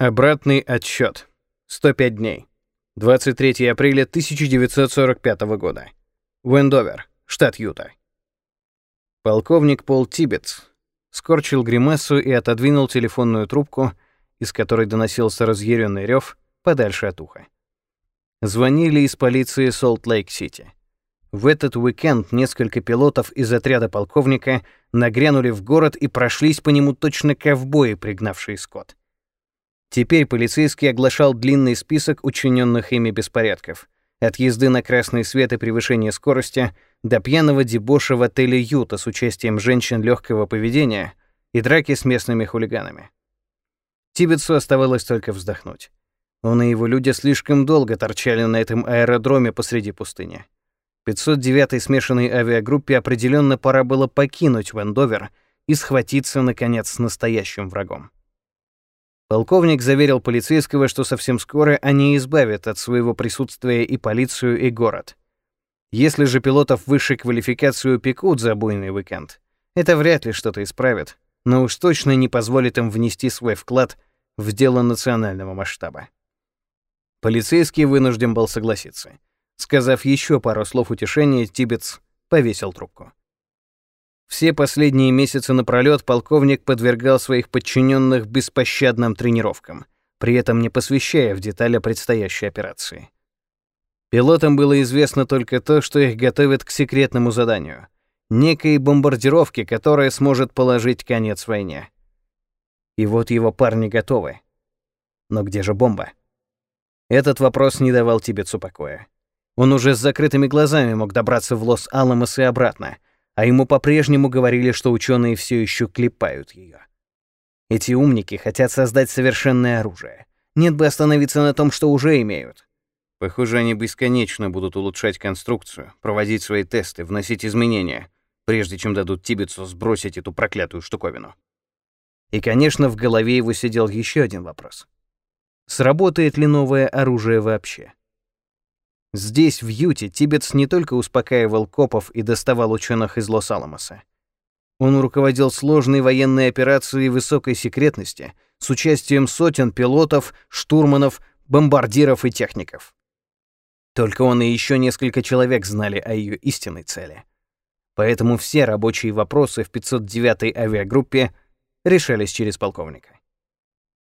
Обратный отсчет. 105 дней. 23 апреля 1945 года. Уэндовер, штат Юта. Полковник Пол Тибетс скорчил гримасу и отодвинул телефонную трубку, из которой доносился разъяренный рев, подальше от уха. Звонили из полиции Солт-Лейк-Сити. В этот уикенд несколько пилотов из отряда полковника нагрянули в город и прошлись по нему точно ковбои, пригнавшие скот. Теперь полицейский оглашал длинный список учиненных ими беспорядков. От езды на красный свет и превышения скорости до пьяного дебоша в отеле «Юта» с участием женщин легкого поведения и драки с местными хулиганами. Тибетсу оставалось только вздохнуть. Он и его люди слишком долго торчали на этом аэродроме посреди пустыни. 509-й смешанной авиагруппе определенно пора было покинуть Вендовер и схватиться, наконец, с настоящим врагом. Полковник заверил полицейского, что совсем скоро они избавят от своего присутствия и полицию, и город. Если же пилотов высшей квалификации упекут за буйный уикенд, это вряд ли что-то исправит, но уж точно не позволит им внести свой вклад в дело национального масштаба. Полицейский вынужден был согласиться. Сказав еще пару слов утешения, Тибетс повесил трубку. Все последние месяцы напролёт полковник подвергал своих подчиненных беспощадным тренировкам, при этом не посвящая в детали предстоящей операции. Пилотам было известно только то, что их готовят к секретному заданию — некой бомбардировке, которая сможет положить конец войне. И вот его парни готовы. Но где же бомба? Этот вопрос не давал Тибетсу покоя. Он уже с закрытыми глазами мог добраться в Лос-Аламос и обратно — а ему по-прежнему говорили, что ученые все еще клепают ее. Эти умники хотят создать совершенное оружие. Нет бы остановиться на том, что уже имеют. Похоже, они бесконечно будут улучшать конструкцию, проводить свои тесты, вносить изменения, прежде чем дадут Тибетсу сбросить эту проклятую штуковину. И, конечно, в голове его сидел еще один вопрос. Сработает ли новое оружие вообще? Здесь, в Юте, Тибетс не только успокаивал копов и доставал ученых из Лос-Аламоса. Он руководил сложной военной операцией высокой секретности с участием сотен пилотов, штурманов, бомбардиров и техников. Только он и еще несколько человек знали о ее истинной цели. Поэтому все рабочие вопросы в 509-й авиагруппе решались через полковника.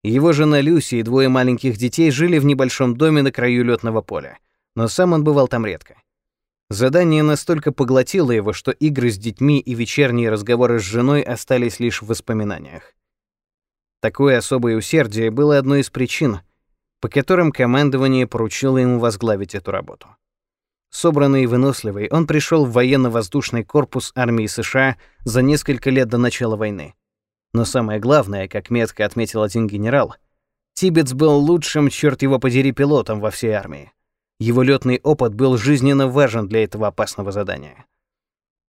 Его жена Люси и двое маленьких детей жили в небольшом доме на краю летного поля — но сам он бывал там редко. Задание настолько поглотило его, что игры с детьми и вечерние разговоры с женой остались лишь в воспоминаниях. Такое особое усердие было одной из причин, по которым командование поручило ему возглавить эту работу. Собранный и выносливый, он пришел в военно-воздушный корпус армии США за несколько лет до начала войны. Но самое главное, как метко отметил один генерал, Тибетс был лучшим, черт его подери, пилотом во всей армии. Его летный опыт был жизненно важен для этого опасного задания.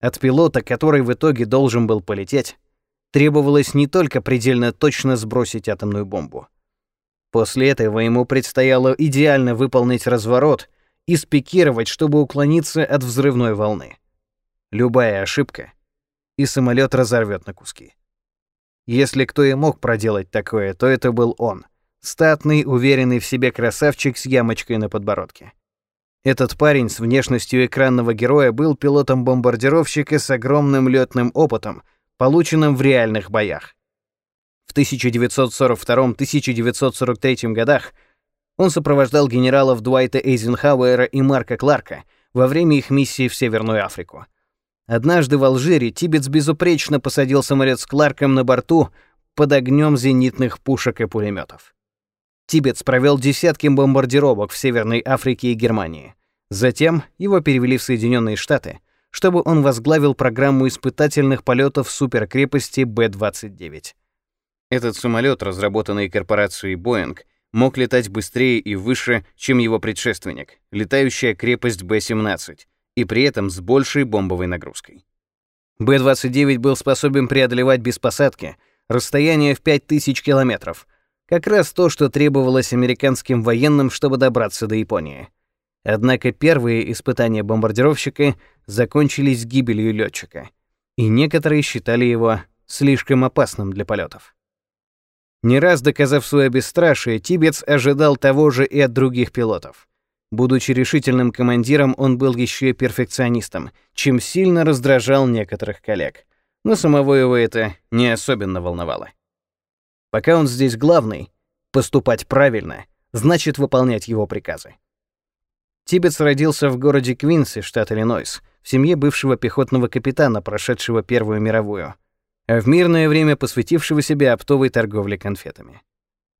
От пилота, который в итоге должен был полететь, требовалось не только предельно точно сбросить атомную бомбу. После этого ему предстояло идеально выполнить разворот и спикировать, чтобы уклониться от взрывной волны. Любая ошибка, и самолет разорвет на куски. Если кто и мог проделать такое, то это был он — Статный, уверенный в себе красавчик с ямочкой на подбородке. Этот парень с внешностью экранного героя был пилотом бомбардировщика с огромным летным опытом, полученным в реальных боях. В 1942-1943 годах он сопровождал генералов Дуайта Эйзенхауэра и Марка Кларка во время их миссии в Северную Африку. Однажды в Алжире Тибетс безупречно посадил самолет с Кларком на борту под огнем зенитных пушек и пулеметов. Тибетс провел десятки бомбардировок в Северной Африке и Германии. Затем его перевели в Соединенные Штаты, чтобы он возглавил программу испытательных полетов суперкрепости Б-29. Этот самолет, разработанный корпорацией Boeing, мог летать быстрее и выше, чем его предшественник, летающая крепость Б-17, и при этом с большей бомбовой нагрузкой. Б-29 был способен преодолевать без посадки расстояние в 5000 километров — как раз то, что требовалось американским военным, чтобы добраться до Японии. Однако первые испытания бомбардировщика закончились гибелью летчика, и некоторые считали его слишком опасным для полетов. Не раз доказав свое бесстрашие, Тибец ожидал того же и от других пилотов. Будучи решительным командиром, он был еще и перфекционистом, чем сильно раздражал некоторых коллег. Но самого его это не особенно волновало. Пока он здесь главный, поступать правильно значит выполнять его приказы. Тибетс родился в городе Квинси, штат Иллинойс, в семье бывшего пехотного капитана, прошедшего Первую мировую, а в мирное время посвятившего себя оптовой торговле конфетами.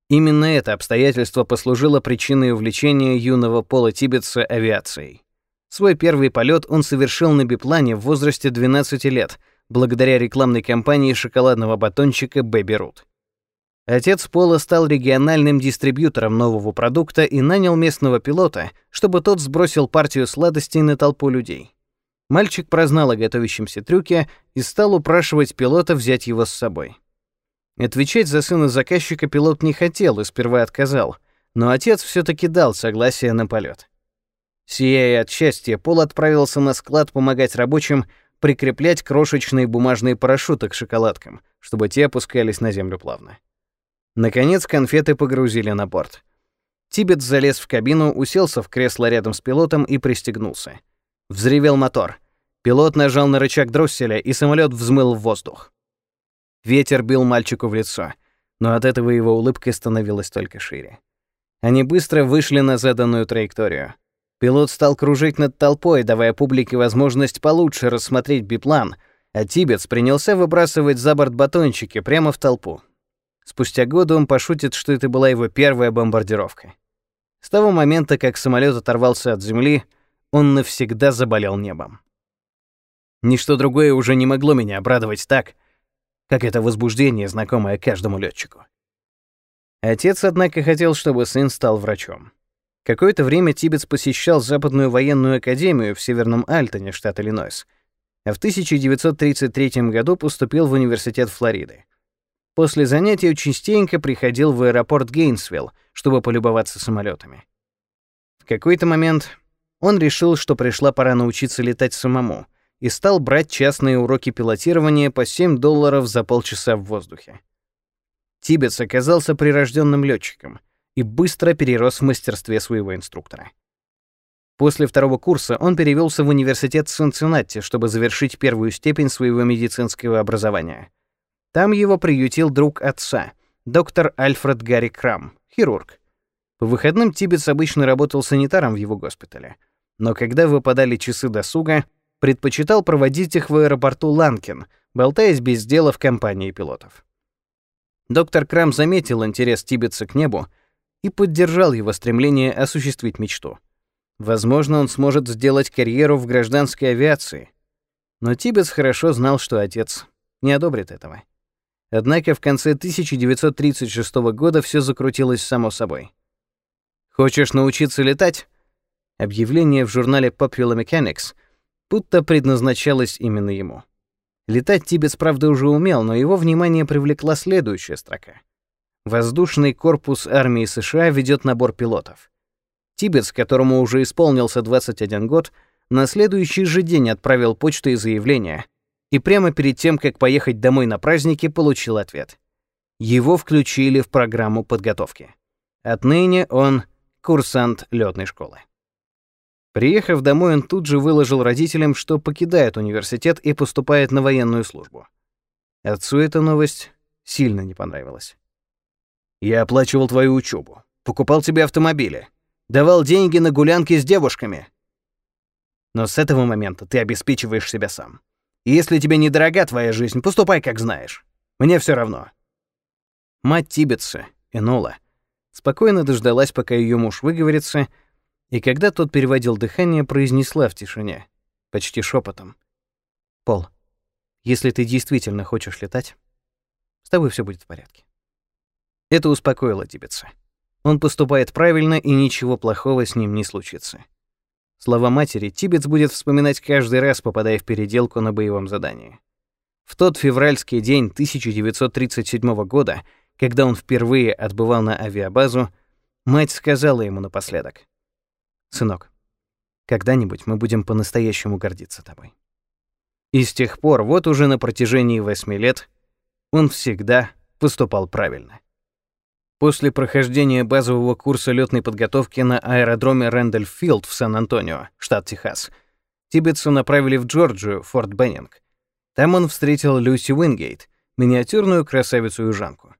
Именно это обстоятельство послужило причиной увлечения юного Пола Тибетса авиацией. Свой первый полет он совершил на биплане в возрасте 12 лет, благодаря рекламной кампании шоколадного батончика Baby Root. Отец Пола стал региональным дистрибьютором нового продукта и нанял местного пилота, чтобы тот сбросил партию сладостей на толпу людей. Мальчик прознал о готовящемся трюке и стал упрашивать пилота взять его с собой. Отвечать за сына заказчика пилот не хотел и сперва отказал, но отец все таки дал согласие на полет. Сияя от счастья, Пол отправился на склад помогать рабочим прикреплять крошечные бумажные парашюты к шоколадкам, чтобы те опускались на землю плавно. Наконец конфеты погрузили на борт. Тибет залез в кабину, уселся в кресло рядом с пилотом и пристегнулся. Взревел мотор. Пилот нажал на рычаг дросселя, и самолет взмыл в воздух. Ветер бил мальчику в лицо, но от этого его улыбка становилась только шире. Они быстро вышли на заданную траекторию. Пилот стал кружить над толпой, давая публике возможность получше рассмотреть биплан, а Тибетс принялся выбрасывать за борт батончики прямо в толпу. Спустя годы он пошутит, что это была его первая бомбардировка. С того момента, как самолет оторвался от земли, он навсегда заболел небом. Ничто другое уже не могло меня обрадовать так, как это возбуждение, знакомое каждому летчику. Отец, однако, хотел, чтобы сын стал врачом. Какое-то время Тибетс посещал Западную военную академию в Северном Альтоне, штат Иллинойс, а в 1933 году поступил в университет Флориды. После занятий частенько приходил в аэропорт Гейнсвилл, чтобы полюбоваться самолетами. В какой-то момент он решил, что пришла пора научиться летать самому — и стал брать частные уроки пилотирования по 7 долларов за полчаса в воздухе. Тибетс оказался прирожденным летчиком и быстро перерос в мастерстве своего инструктора. После второго курса он перевелся в университет Цинциннати, чтобы завершить первую степень своего медицинского образования. Там его приютил друг отца, доктор Альфред Гарри Крам, хирург. По выходным Тибетс обычно работал санитаром в его госпитале. Но когда выпадали часы досуга, предпочитал проводить их в аэропорту Ланкин, болтаясь без дела в компании пилотов. Доктор Крам заметил интерес Тибетса к небу и поддержал его стремление осуществить мечту. Возможно, он сможет сделать карьеру в гражданской авиации. Но Тибетс хорошо знал, что отец не одобрит этого. Однако в конце 1936 года все закрутилось само собой. «Хочешь научиться летать?» Объявление в журнале Popular Mechanics — будто предназначалось именно ему. Летать Тибетс, правда, уже умел, но его внимание привлекла следующая строка. Воздушный корпус армии США ведет набор пилотов. Тибетс, которому уже исполнился 21 год, на следующий же день отправил почту и заявление, и прямо перед тем, как поехать домой на праздники, получил ответ. Его включили в программу подготовки. Отныне он курсант летной школы. Приехав домой, он тут же выложил родителям, что покидает университет и поступает на военную службу. Отцу эта новость сильно не понравилась. «Я оплачивал твою учебу, покупал тебе автомобили, давал деньги на гулянки с девушками. Но с этого момента ты обеспечиваешь себя сам. Если тебе недорога твоя жизнь, поступай как знаешь. Мне все равно». Мать Тибетса, Энола, спокойно дождалась, пока ее муж выговорится, и когда тот переводил дыхание, произнесла в тишине, почти шепотом: "Пол, если ты действительно хочешь летать, с тобой все будет в порядке". Это успокоило Тибетса. Он поступает правильно, и ничего плохого с ним не случится. Слова матери Тибетс будет вспоминать каждый раз, попадая в переделку на боевом задании. В тот февральский день 1937 года, когда он впервые отбывал на авиабазу, мать сказала ему напоследок: Сынок, когда-нибудь мы будем по-настоящему гордиться тобой. И с тех пор, вот уже на протяжении восьми лет, он всегда поступал правильно. После прохождения базового курса летной подготовки на аэродроме Рэндольф-Филд в Сан-Антонио, штат Техас, Тибетса направили в Джорджию, Форт Беннинг. Там он встретил Люси Уингейт, миниатюрную красавицу-южанку.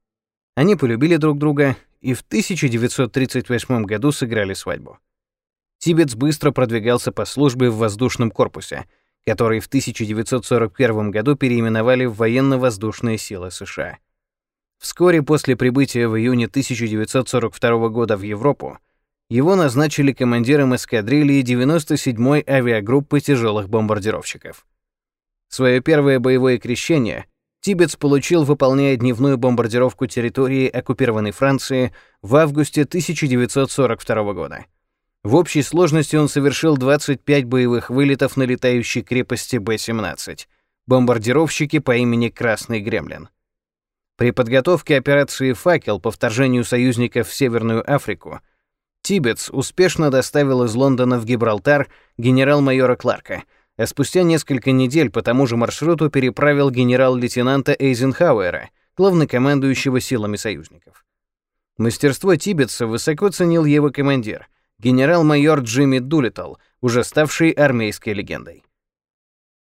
Они полюбили друг друга и в 1938 году сыграли свадьбу. Тибетс быстро продвигался по службе в воздушном корпусе, который в 1941 году переименовали в Военно-воздушные силы США. Вскоре после прибытия в июне 1942 года в Европу его назначили командиром эскадрильи 97-й авиагруппы тяжелых бомбардировщиков. Свое первое боевое крещение Тибетс получил, выполняя дневную бомбардировку территории оккупированной Франции в августе 1942 года. В общей сложности он совершил 25 боевых вылетов на летающей крепости Б-17, бомбардировщики по имени Красный Гремлин. При подготовке операции «Факел» по вторжению союзников в Северную Африку Тибетс успешно доставил из Лондона в Гибралтар генерал-майора Кларка, а спустя несколько недель по тому же маршруту переправил генерал-лейтенанта Эйзенхауэра, главнокомандующего силами союзников. Мастерство Тибетса высоко ценил его командир, генерал-майор Джимми Дулиттл, уже ставший армейской легендой.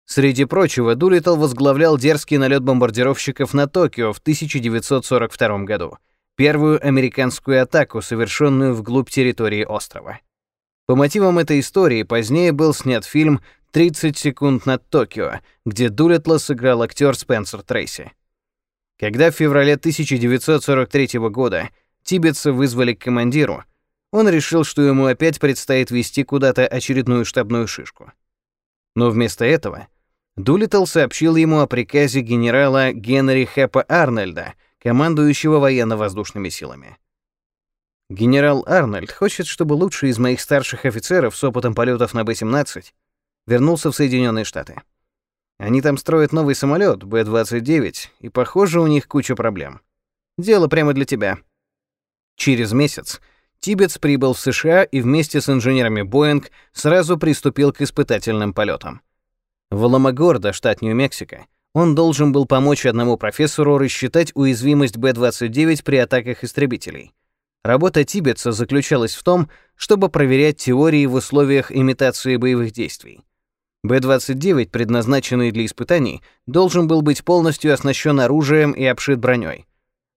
Среди прочего, Дулиттл возглавлял дерзкий налет бомбардировщиков на Токио в 1942 году, первую американскую атаку, совершенную вглубь территории острова. По мотивам этой истории позднее был снят фильм «30 секунд над Токио», где Дулиттла сыграл актер Спенсер Трейси. Когда в феврале 1943 года Тибетса вызвали к командиру, он решил, что ему опять предстоит вести куда-то очередную штабную шишку. Но вместо этого Дулиттл сообщил ему о приказе генерала Генри Хэпа Арнольда, командующего военно-воздушными силами. Генерал Арнольд хочет, чтобы лучший из моих старших офицеров с опытом полетов на Б-17 вернулся в Соединенные Штаты. Они там строят новый самолет Б-29, и, похоже, у них куча проблем. Дело прямо для тебя. Через месяц Тибетс прибыл в США и вместе с инженерами Боинг сразу приступил к испытательным полетам. В Аламогордо, штат Нью-Мексико, он должен был помочь одному профессору рассчитать уязвимость Б-29 при атаках истребителей. Работа Тибетса заключалась в том, чтобы проверять теории в условиях имитации боевых действий. Б-29, предназначенный для испытаний, должен был быть полностью оснащен оружием и обшит броней.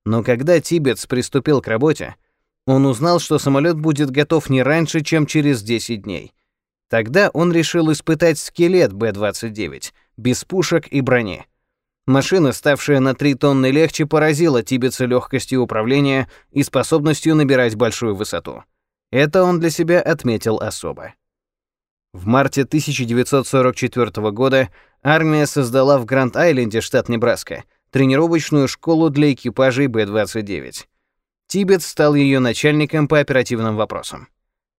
Но когда Тибетс приступил к работе, он узнал, что самолет будет готов не раньше, чем через 10 дней. Тогда он решил испытать скелет Б-29, без пушек и брони. Машина, ставшая на 3 тонны легче, поразила Тибетса легкостью управления и способностью набирать большую высоту. Это он для себя отметил особо. В марте 1944 года армия создала в Гранд-Айленде, штат Небраска, тренировочную школу для экипажей Б-29. Тибет стал ее начальником по оперативным вопросам.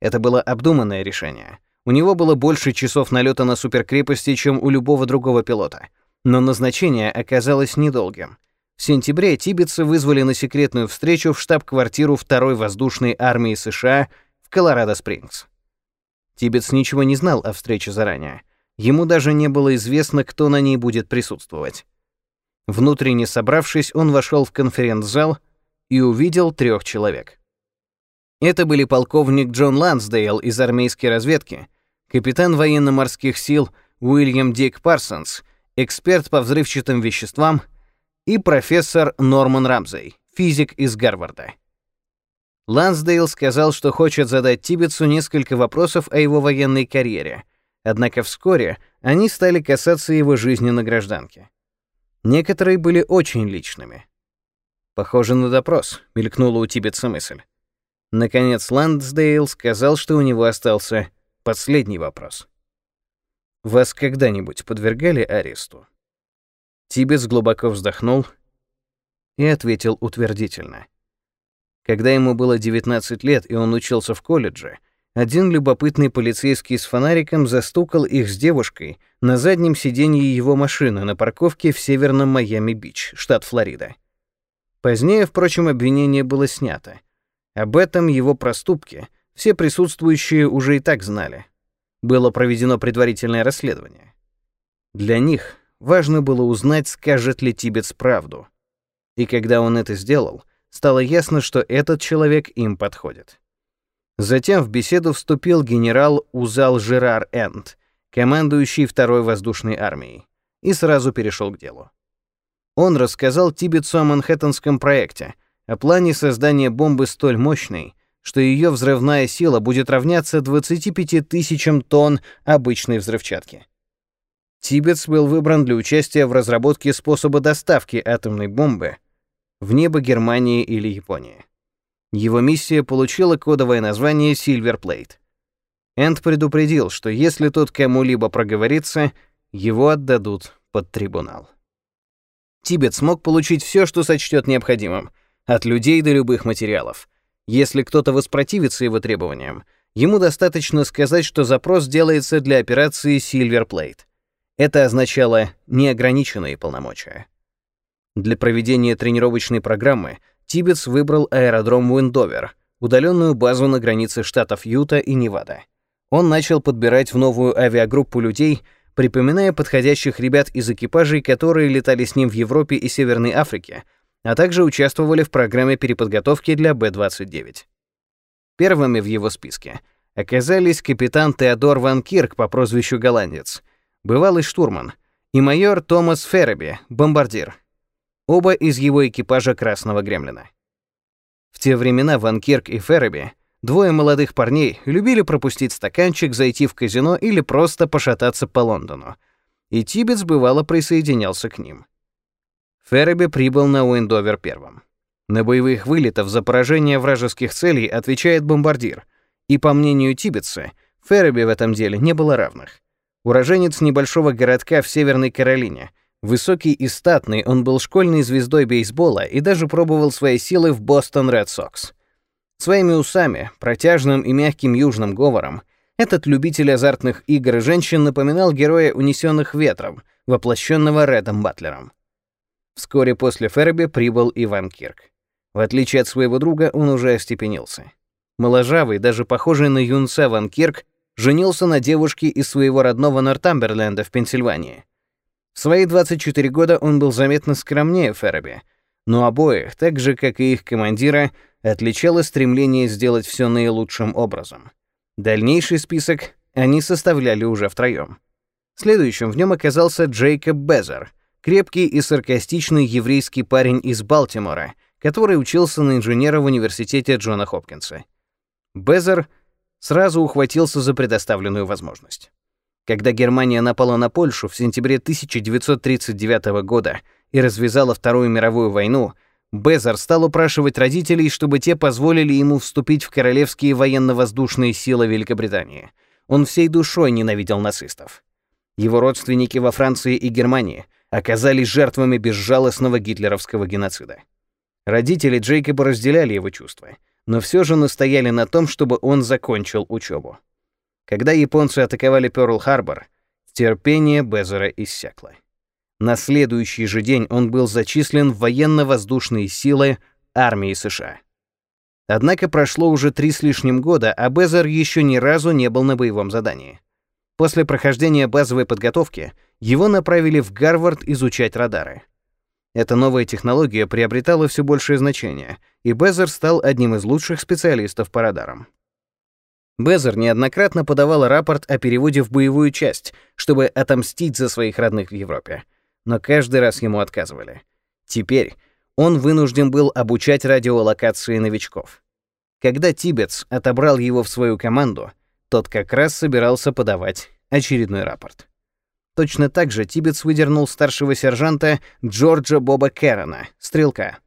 Это было обдуманное решение — у него было больше часов налета на суперкрепости, чем у любого другого пилота. Но назначение оказалось недолгим. В сентябре тибетцы вызвали на секретную встречу в штаб-квартиру второй воздушной армии США в Колорадо-Спрингс. Тибетс ничего не знал о встрече заранее. Ему даже не было известно, кто на ней будет присутствовать. Внутренне собравшись, он вошел в конференц-зал и увидел трех человек. Это были полковник Джон Лансдейл из армейской разведки, капитан военно-морских сил Уильям Дик Парсонс, эксперт по взрывчатым веществам, и профессор Норман Рамзей, физик из Гарварда. Лансдейл сказал, что хочет задать Тибетсу несколько вопросов о его военной карьере, однако вскоре они стали касаться его жизни на гражданке. Некоторые были очень личными. «Похоже на допрос», — мелькнула у Тибетса мысль. Наконец Ландсдейл сказал, что у него остался последний вопрос. «Вас когда-нибудь подвергали аресту?» Тибетс глубоко вздохнул и ответил утвердительно. Когда ему было 19 лет и он учился в колледже, один любопытный полицейский с фонариком застукал их с девушкой на заднем сиденье его машины на парковке в северном Майами-Бич, штат Флорида. Позднее, впрочем, обвинение было снято — об этом его проступке все присутствующие уже и так знали. Было проведено предварительное расследование. Для них важно было узнать, скажет ли Тибетс правду. И когда он это сделал, стало ясно, что этот человек им подходит. Затем в беседу вступил генерал Узал Жерар Энд, командующий второй воздушной армией, и сразу перешел к делу. Он рассказал Тибетсу о Манхэттенском проекте, о плане создания бомбы столь мощной, что ее взрывная сила будет равняться 25 тысячам тонн обычной взрывчатки. Тибетс был выбран для участия в разработке способа доставки атомной бомбы в небо Германии или Японии. Его миссия получила кодовое название Silver Plate. Энд предупредил, что если тот кому-либо проговорится, его отдадут под трибунал. Тибет смог получить все, что сочтет необходимым, от людей до любых материалов. Если кто-то воспротивится его требованиям, ему достаточно сказать, что запрос делается для операции Silver Plate. Это означало неограниченные полномочия. Для проведения тренировочной программы Тибетс выбрал аэродром Уиндовер, удаленную базу на границе штатов Юта и Невада. Он начал подбирать в новую авиагруппу людей, припоминая подходящих ребят из экипажей, которые летали с ним в Европе и Северной Африке, а также участвовали в программе переподготовки для Б-29. Первыми в его списке оказались капитан Теодор Ван Кирк по прозвищу Голландец, бывалый штурман, и майор Томас Ферреби, бомбардир. Оба из его экипажа Красного Гремлина. В те времена Ван Кирк и Ферреби, двое молодых парней, любили пропустить стаканчик, зайти в казино или просто пошататься по Лондону. И Тибетс бывало присоединялся к ним. Ферреби прибыл на Уиндовер первым. На боевых вылетов за поражение вражеских целей отвечает бомбардир, и, по мнению Тибетса, Ферреби в этом деле не было равных. Уроженец небольшого городка в Северной Каролине. Высокий и статный, он был школьной звездой бейсбола и даже пробовал свои силы в Бостон Ред Сокс. Своими усами, протяжным и мягким южным говором, этот любитель азартных игр и женщин напоминал героя «Унесенных ветром», воплощенного Редом Батлером. Вскоре после Ферби прибыл Иван Кирк. В отличие от своего друга, он уже остепенился. Моложавый, даже похожий на юнца Ван Кирк, женился на девушке из своего родного Нортамберленда в Пенсильвании. В свои 24 года он был заметно скромнее Ферби, но обоих, так же, как и их командира, отличало стремление сделать все наилучшим образом. Дальнейший список они составляли уже втроем. Следующим в нем оказался Джейкоб Безер — крепкий и саркастичный еврейский парень из Балтимора, который учился на инженера в университете Джона Хопкинса. Безер сразу ухватился за предоставленную возможность. Когда Германия напала на Польшу в сентябре 1939 года и развязала Вторую мировую войну, Безер стал упрашивать родителей, чтобы те позволили ему вступить в королевские военно-воздушные силы Великобритании. Он всей душой ненавидел нацистов. Его родственники во Франции и Германии оказались жертвами безжалостного гитлеровского геноцида. Родители Джейкоба разделяли его чувства, но все же настояли на том, чтобы он закончил учебу. Когда японцы атаковали Пёрл-Харбор, терпение Безера иссякло. На следующий же день он был зачислен в военно-воздушные силы армии США. Однако прошло уже три с лишним года, а Безер еще ни разу не был на боевом задании. После прохождения базовой подготовки его направили в Гарвард изучать радары. Эта новая технология приобретала все большее значение, и Безер стал одним из лучших специалистов по радарам. Безер неоднократно подавал рапорт о переводе в боевую часть, чтобы отомстить за своих родных в Европе. Но каждый раз ему отказывали. Теперь он вынужден был обучать радиолокации новичков. Когда Тибетс отобрал его в свою команду, тот как раз собирался подавать очередной рапорт. Точно так же Тибетс выдернул старшего сержанта Джорджа Боба Кэррона, стрелка.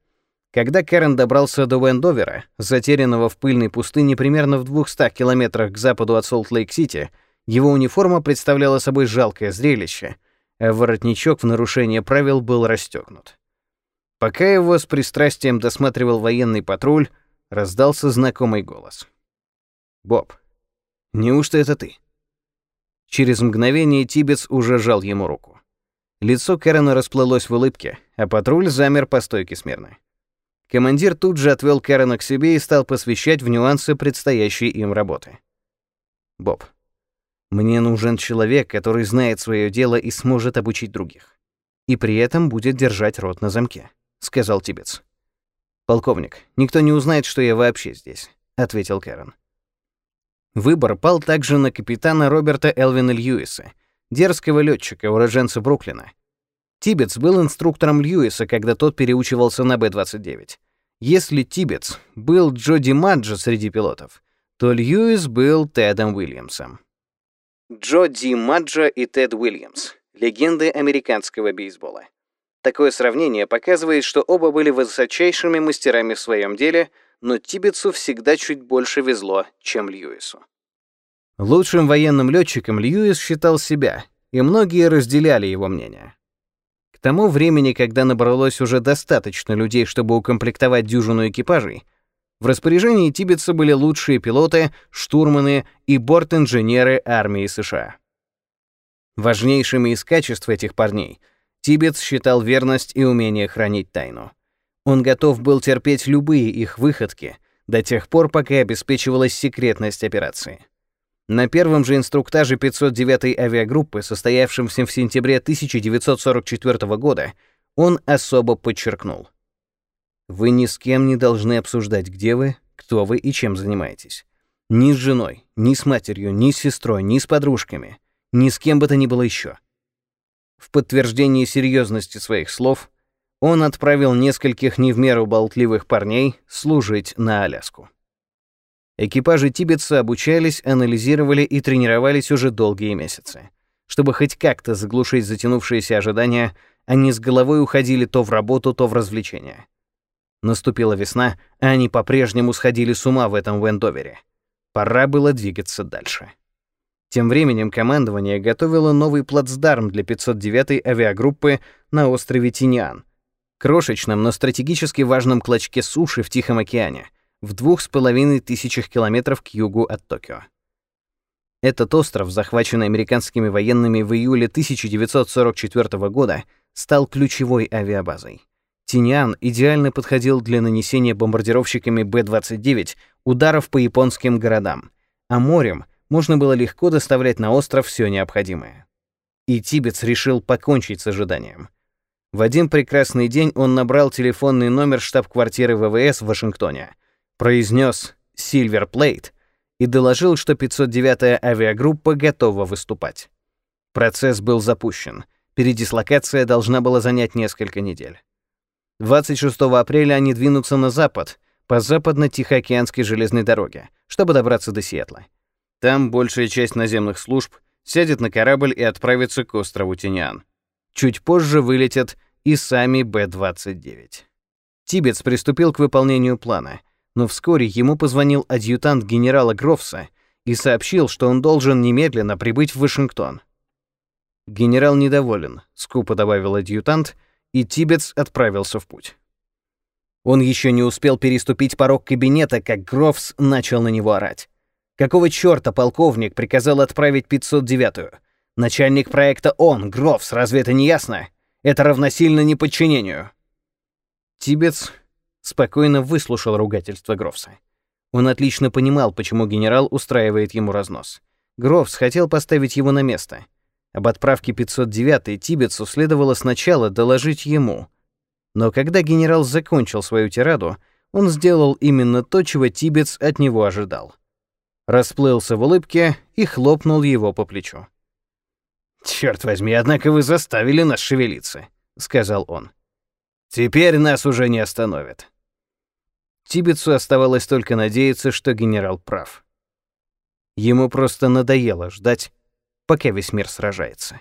Когда Кэррон добрался до Вендовера, затерянного в пыльной пустыне примерно в 200 километрах к западу от Солт-Лейк-Сити, его униформа представляла собой жалкое зрелище, а воротничок в нарушение правил был расстегнут. Пока его с пристрастием досматривал военный патруль, раздался знакомый голос. «Боб, Неужто это ты?» Через мгновение Тибец уже жал ему руку. Лицо Кэрона расплылось в улыбке, а патруль замер по стойке смирно. Командир тут же отвел Кэрона к себе и стал посвящать в нюансы предстоящей им работы. «Боб, мне нужен человек, который знает свое дело и сможет обучить других. И при этом будет держать рот на замке», — сказал Тибец. «Полковник, никто не узнает, что я вообще здесь», — ответил Кэрон. Выбор пал также на капитана Роберта Элвина Льюиса, дерзкого летчика, уроженца Бруклина. Тибетс был инструктором Льюиса, когда тот переучивался на Б-29. Если Тибетс был Джоди Маджо среди пилотов, то Льюис был Тедом Уильямсом. Джо Ди Маджо и Тед Уильямс — легенды американского бейсбола. Такое сравнение показывает, что оба были высочайшими мастерами в своем деле, но Тибетсу всегда чуть больше везло, чем Льюису. Лучшим военным летчиком Льюис считал себя, и многие разделяли его мнение. К тому времени, когда набралось уже достаточно людей, чтобы укомплектовать дюжину экипажей, в распоряжении Тибетса были лучшие пилоты, штурманы и борт-инженеры армии США. Важнейшими из качеств этих парней — Тибетс считал верность и умение хранить тайну. Он готов был терпеть любые их выходки до тех пор, пока обеспечивалась секретность операции. На первом же инструктаже 509-й авиагруппы, состоявшемся в сентябре 1944 года, он особо подчеркнул. «Вы ни с кем не должны обсуждать, где вы, кто вы и чем занимаетесь. Ни с женой, ни с матерью, ни с сестрой, ни с подружками, ни с кем бы то ни было еще. В подтверждении серьезности своих слов он отправил нескольких не в меру болтливых парней служить на Аляску. Экипажи Тибетса обучались, анализировали и тренировались уже долгие месяцы. Чтобы хоть как-то заглушить затянувшиеся ожидания, они с головой уходили то в работу, то в развлечения. Наступила весна, а они по-прежнему сходили с ума в этом Вендовере. Пора было двигаться дальше. Тем временем командование готовило новый плацдарм для 509-й авиагруппы на острове Тиньян, крошечном, но стратегически важном клочке суши в Тихом океане, в двух с половиной тысячах километров к югу от Токио. Этот остров, захваченный американскими военными в июле 1944 года, стал ключевой авиабазой. Тиньян идеально подходил для нанесения бомбардировщиками Б-29 ударов по японским городам, а морем — можно было легко доставлять на остров все необходимое. И Тибетс решил покончить с ожиданием. В один прекрасный день он набрал телефонный номер штаб-квартиры ВВС в Вашингтоне, произнес «Silver Plate» и доложил, что 509-я авиагруппа готова выступать. Процесс был запущен. Передислокация должна была занять несколько недель. 26 апреля они двинутся на запад, по западно-тихоокеанской железной дороге, чтобы добраться до Сиэтла. Там большая часть наземных служб сядет на корабль и отправится к острову Тиньян. Чуть позже вылетят и сами Б-29. Тибетс приступил к выполнению плана, но вскоре ему позвонил адъютант генерала Грофса и сообщил, что он должен немедленно прибыть в Вашингтон. «Генерал недоволен», — скупо добавил адъютант, и Тибетс отправился в путь. Он еще не успел переступить порог кабинета, как Грофс начал на него орать. Какого чёрта полковник приказал отправить 509-ю? Начальник проекта он, Грофс, разве это не ясно? Это равносильно неподчинению. Тибетс спокойно выслушал ругательство Грофса. Он отлично понимал, почему генерал устраивает ему разнос. Грофс хотел поставить его на место. Об отправке 509-й Тибетсу следовало сначала доложить ему. Но когда генерал закончил свою тираду, он сделал именно то, чего Тибетс от него ожидал расплылся в улыбке и хлопнул его по плечу. «Чёрт возьми, однако вы заставили нас шевелиться», — сказал он. «Теперь нас уже не остановят». Тибетсу оставалось только надеяться, что генерал прав. Ему просто надоело ждать, пока весь мир сражается.